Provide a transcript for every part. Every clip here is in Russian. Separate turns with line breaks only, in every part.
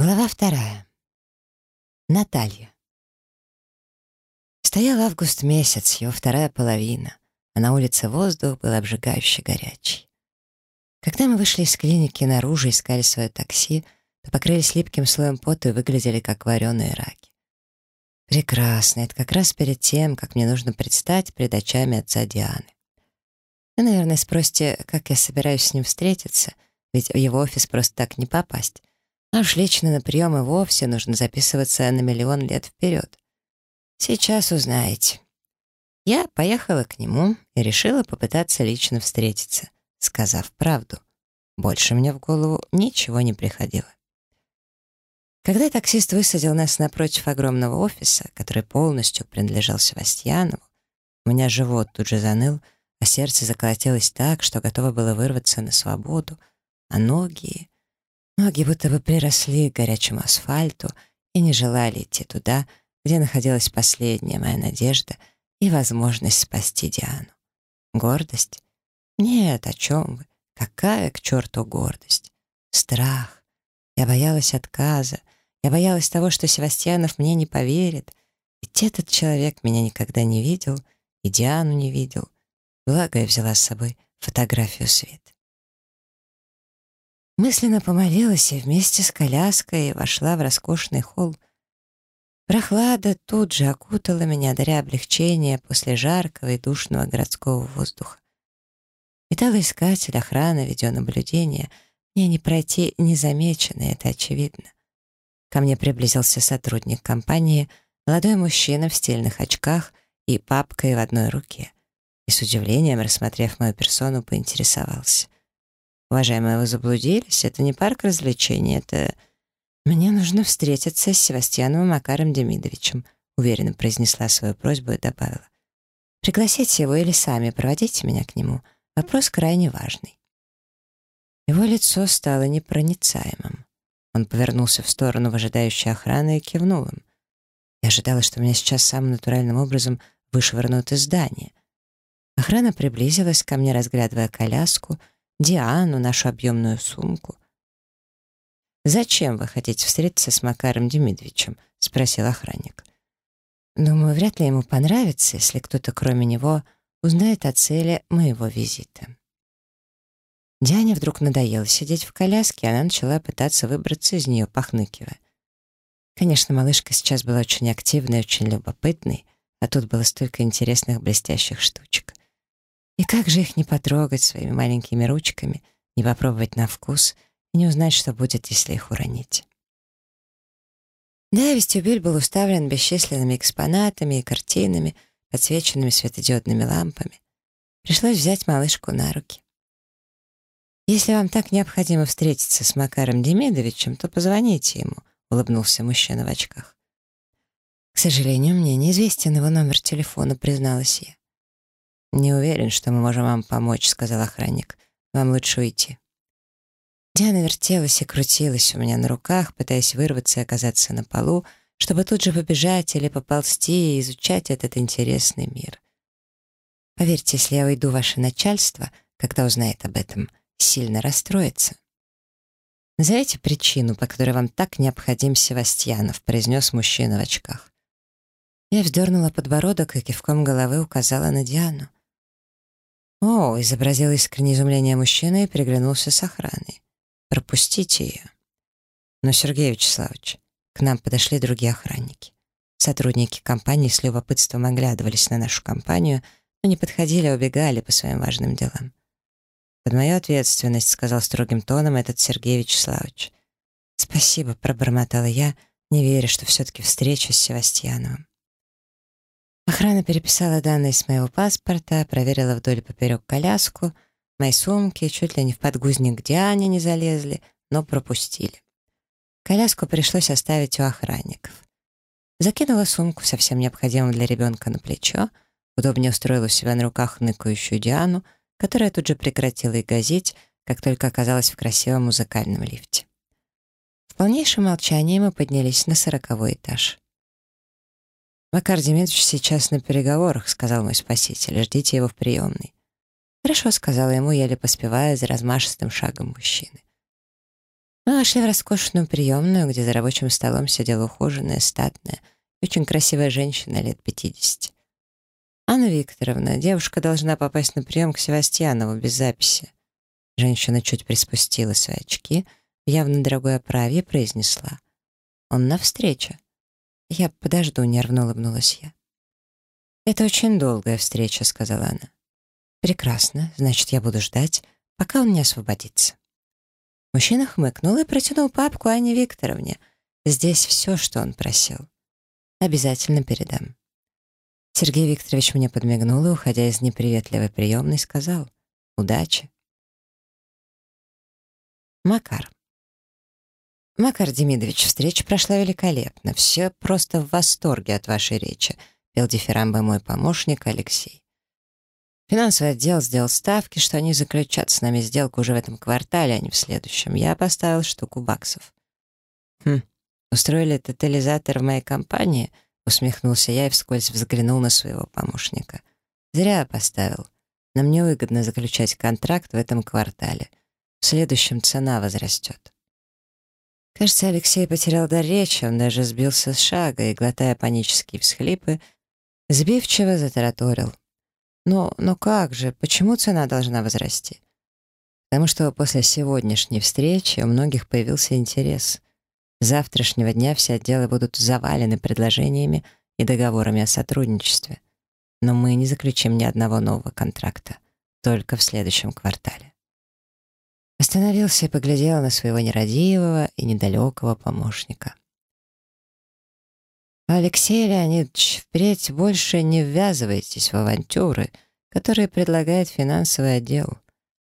Глава вторая. Наталья. Стоял август месяц, его вторая половина, а на улице воздух был обжигающе горячий. Когда мы вышли из клиники наружу, искали свое такси, то покрылись липким слоем пота и выглядели как вареные раки. Прекрасно, это как раз перед тем, как мне нужно предстать перед очами отца Дианы. Вы, наверное, спросите, как я собираюсь с ним встретиться, ведь в его офис просто так не попасть. А уж лично на прием и вовсе нужно записываться на миллион лет вперед. Сейчас узнаете. Я поехала к нему и решила попытаться лично встретиться, сказав правду. Больше мне в голову ничего не приходило. Когда таксист высадил нас напротив огромного офиса, который полностью принадлежал Севастьянову, у меня живот тут же заныл, а сердце заколотилось так, что готово было вырваться на свободу, а ноги... Ноги будто бы приросли к горячему асфальту и не желали идти туда, где находилась последняя моя надежда и возможность спасти Диану. Гордость? Нет, о чем вы? Какая к черту гордость? Страх. Я боялась отказа. Я боялась того, что Севастьянов мне не поверит. Ведь этот человек меня никогда не видел и Диану не видел. Благо я взяла с собой фотографию Свет. Мысленно помолилась и вместе с коляской вошла в роскошный холл. Прохлада тут же окутала меня, даря облегчение после жаркого и душного городского воздуха. Металлоискатель, охрана, видеонаблюдение. Мне не пройти незамеченно, это очевидно. Ко мне приблизился сотрудник компании, молодой мужчина в стильных очках и папкой в одной руке. И с удивлением, рассмотрев мою персону, поинтересовался. «Уважаемые, вы заблудились? Это не парк развлечений, это...» «Мне нужно встретиться с Севастьяновым Макаром Демидовичем», уверенно произнесла свою просьбу и добавила. «Пригласите его или сами проводите меня к нему. Вопрос крайне важный». Его лицо стало непроницаемым. Он повернулся в сторону выжидающей охраны и кивнул им. Я ожидала, что меня сейчас самым натуральным образом вышвырнут из здания. Охрана приблизилась ко мне, разглядывая коляску — Диану, нашу объемную сумку. «Зачем вы хотите встретиться с Макаром Демидовичем?» — спросил охранник. «Думаю, вряд ли ему понравится, если кто-то кроме него узнает о цели моего визита». Диане вдруг надоело сидеть в коляске, и она начала пытаться выбраться из нее, похныкивая. Конечно, малышка сейчас была очень активной, очень любопытной, а тут было столько интересных блестящих штучек. И как же их не потрогать своими маленькими ручками, не попробовать на вкус и не узнать, что будет, если их уронить. Да, вестибюль был уставлен бесчисленными экспонатами и картинами, подсвеченными светодиодными лампами. Пришлось взять малышку на руки. «Если вам так необходимо встретиться с Макаром Демидовичем, то позвоните ему», — улыбнулся мужчина в очках. «К сожалению, мне неизвестен его номер телефона», — призналась я. «Не уверен, что мы можем вам помочь», — сказал охранник. «Вам лучше уйти». Диана вертелась и крутилась у меня на руках, пытаясь вырваться и оказаться на полу, чтобы тут же побежать или поползти и изучать этот интересный мир. Поверьте, если я уйду, ваше начальство, когда узнает об этом, сильно расстроится. «Назовите причину, по которой вам так необходим Севастьянов», произнес мужчина в очках. Я вздернула подбородок и кивком головы указала на Диану. «О!» — изобразил искреннее изумление мужчина и переглянулся с охраной. «Пропустите ее». «Но, Сергей Вячеславович, к нам подошли другие охранники. Сотрудники компании с любопытством оглядывались на нашу компанию, но не подходили, а убегали по своим важным делам. «Под мою ответственность», — сказал строгим тоном этот Сергей Вячеславович. «Спасибо», — пробормотала я, не веря, что все-таки встреча с Севастьяновым. Охрана переписала данные с моего паспорта, проверила вдоль и поперек коляску, мои сумки, чуть ли не в подгузник Диане не залезли, но пропустили. Коляску пришлось оставить у охранников. Закинула сумку со всем необходимым для ребенка на плечо, удобнее устроила у себя на руках ныкающую Диану, которая тут же прекратила и газить, как только оказалась в красивом музыкальном лифте. В полнейшем молчании мы поднялись на сороковой этаж. «Макар Демидович сейчас на переговорах», — сказал мой спаситель. «Ждите его в приемной». «Хорошо», — сказала ему, еле поспевая за размашистым шагом мужчины. Мы вошли в роскошную приемную, где за рабочим столом сидела ухоженная, статная, очень красивая женщина лет 50. «Анна Викторовна, девушка должна попасть на прием к Севастьянову без записи». Женщина чуть приспустила свои очки, явно дорогой оправе, произнесла. «Он на встрече». «Я подожду», — нервно улыбнулась я. «Это очень долгая встреча», — сказала она. «Прекрасно, значит, я буду ждать, пока он не освободится». Мужчина хмыкнул и протянул папку Анне Викторовне. Здесь все, что он просил. Обязательно передам. Сергей Викторович мне подмигнул и, уходя из неприветливой приемной, сказал «Удачи». Макар. Макар Демидович, встреча прошла великолепно. Все просто в восторге от вашей речи, пел дифирамбы мой помощник Алексей. Финансовый отдел сделал ставки, что они заключат с нами сделку уже в этом квартале, а не в следующем. Я поставил штуку баксов. Хм, устроили тотализатор в моей компании, усмехнулся я и вскользь взглянул на своего помощника. Зря поставил. Нам невыгодно заключать контракт в этом квартале. В следующем цена возрастет. Кажется, Алексей потерял дар речи, он даже сбился с шага и, глотая панические всхлипы, сбивчиво затараторил. Но, но как же, почему цена должна возрасти? Потому что после сегодняшней встречи у многих появился интерес. С завтрашнего дня все отделы будут завалены предложениями и договорами о сотрудничестве. Но мы не заключим ни одного нового контракта, только в следующем квартале. Остановился и поглядел на своего нерадивого и недалекого помощника. Алексей Леонидович, впредь больше не ввязывайтесь в авантюры, которые предлагает финансовый отдел.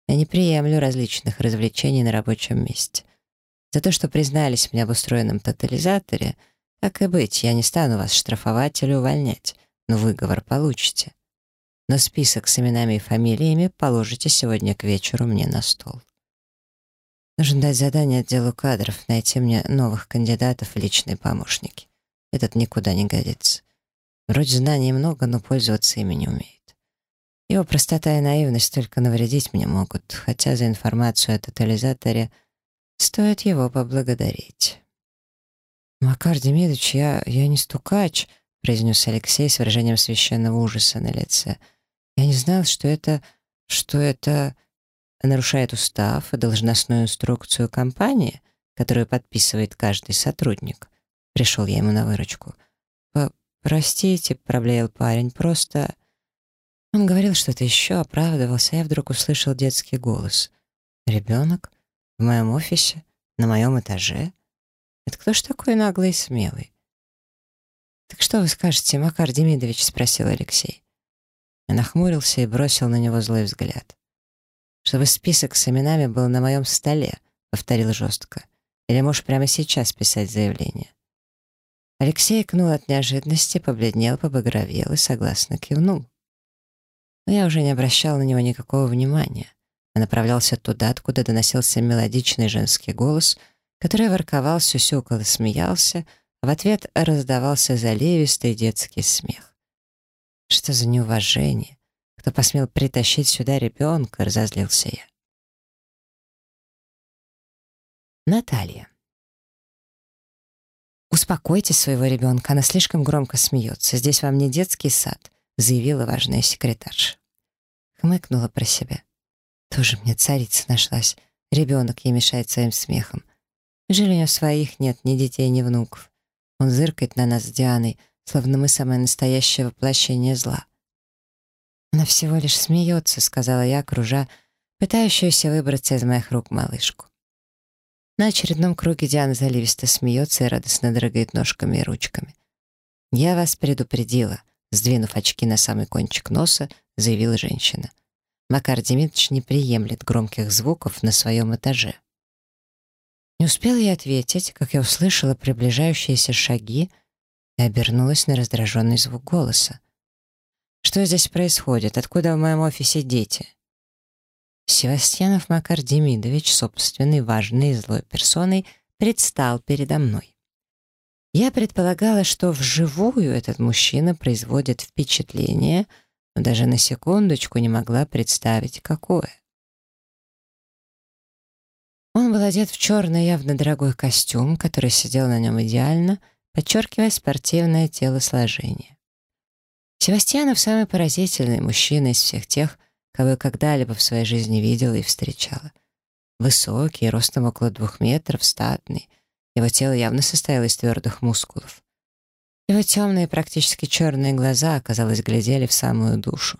Я не приемлю различных развлечений на рабочем месте. За то, что признались мне в устроенном тотализаторе, так и быть, я не стану вас штрафовать или увольнять, но выговор получите. Но список с именами и фамилиями положите сегодня к вечеру мне на стол. Нужно дать задание отделу кадров, найти мне новых кандидатов в личные помощники. Этот никуда не годится. Вроде знаний много, но пользоваться ими не умеет. Его простота и наивность только навредить мне могут, хотя за информацию о тотализаторе стоит его поблагодарить. «Макар Демидович, я, я не стукач», — произнес Алексей с выражением священного ужаса на лице. «Я не знал, что это... что это...» нарушает устав и должностную инструкцию компании, которую подписывает каждый сотрудник. Пришел я ему на выручку. «Простите», — проблеял парень, — «просто...» Он говорил что-то еще, оправдывался, я вдруг услышал детский голос. «Ребенок? В моем офисе? На моем этаже? Это кто ж такой наглый и смелый?» «Так что вы скажете, Макар Демидович?» — спросил Алексей. Я нахмурился и бросил на него злой взгляд. «Чтобы список с именами был на моем столе», — повторил жестко. «Или можешь прямо сейчас писать заявление?» Алексей икнул от неожиданности, побледнел, побагровел и согласно кивнул. Но я уже не обращал на него никакого внимания, а направлялся туда, откуда доносился мелодичный женский голос, который ворковал, сюсюкал и смеялся, а в ответ раздавался заливистый детский смех. Что за неуважение? Кто посмел притащить сюда ребенка, разозлился я. Наталья. «Успокойте своего ребенка, она слишком громко смеется. Здесь вам не детский сад», — заявила важная секретарша. Хмыкнула про себя. «Тоже мне царица нашлась. Ребенок ей мешает своим смехом. Жили у нее своих нет, ни детей, ни внуков. Он зыркает на нас с Дианой, словно мы самое настоящее воплощение зла». «Она всего лишь смеется», — сказала я, кружа, пытающуюся выбраться из моих рук малышку. На очередном круге Диана заливисто смеется и радостно дрыгает ножками и ручками. «Я вас предупредила», — сдвинув очки на самый кончик носа, заявила женщина. Макар Демидович не приемлет громких звуков на своем этаже. Не успела я ответить, как я услышала приближающиеся шаги и обернулась на раздраженный звук голоса. «Что здесь происходит? Откуда в моем офисе дети?» Севастьянов Макар Демидович, собственной важной и злой персоной, предстал передо мной. Я предполагала, что вживую этот мужчина производит впечатление, но даже на секундочку не могла представить, какое. Он был одет в черный явно дорогой костюм, который сидел на нем идеально, подчеркивая спортивное телосложение. Севастьянов самый поразительный мужчина из всех тех, кого я когда-либо в своей жизни видела и встречала. Высокий, ростом около двух метров, статный. Его тело явно состояло из твердых мускулов. Его темные, практически черные глаза, казалось, глядели в самую душу.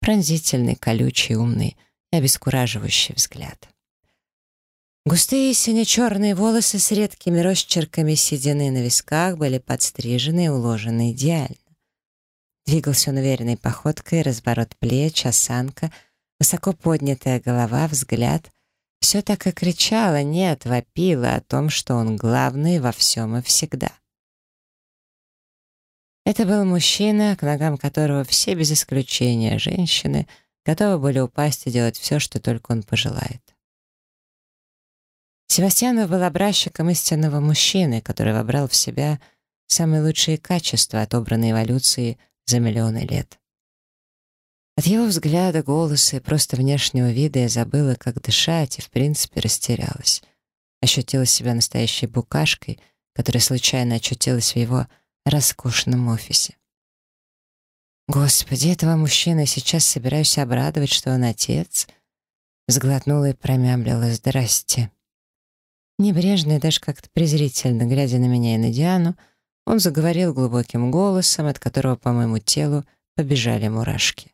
Пронзительный, колючий, умный и обескураживающий взгляд. Густые сине-черные волосы с редкими росчерками седины на висках были подстрижены и уложены идеально. Двигался он уверенной походкой, разворот плеч, осанка, высоко поднятая голова, взгляд. Все так и кричало, нет, вопило о том, что он главный во всем и всегда. Это был мужчина, к ногам которого все без исключения женщины готовы были упасть и делать все, что только он пожелает. Севастьянов был образчиком истинного мужчины, который вобрал в себя самые лучшие качества, отобранные эволюцией за миллионы лет. От его взгляда, голоса и просто внешнего вида я забыла, как дышать, и, в принципе, растерялась. Ощутила себя настоящей букашкой, которая случайно очутилась в его роскошном офисе. Господи, этого мужчины сейчас собираюсь обрадовать, что он отец. Сглотнула и промямлила «Здрасте». Небрежно и даже как-то презрительно, глядя на меня и на Диану, он заговорил глубоким голосом, от которого по моему телу побежали мурашки.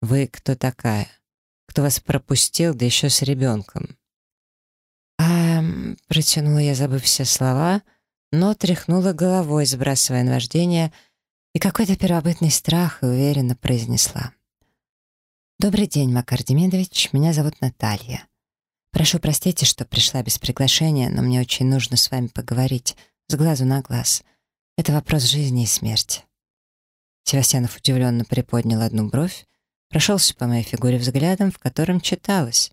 «Вы кто такая? Кто вас пропустил, да еще с ребенком?» «А...» — протянула я, забыв все слова, но тряхнула головой, сбрасывая наваждение, и какой-то первобытный страх и уверенно произнесла. «Добрый день, Макар Демидович, меня зовут Наталья. Прошу простите, что пришла без приглашения, но мне очень нужно с вами поговорить, с глазу на глаз. Это вопрос жизни и смерти». Севастьянов удивленно приподнял одну бровь, прошелся по моей фигуре взглядом, в котором читалось.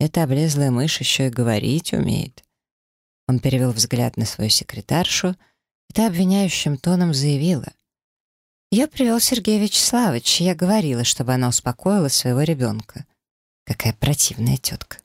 «Эта облезлая мышь еще и говорить умеет». Он перевел взгляд на свою секретаршу, и та обвиняющим тоном заявила. «Я привел Сергея Вячеславовича, я говорила, чтобы она успокоила своего ребенка. Какая противная тетка».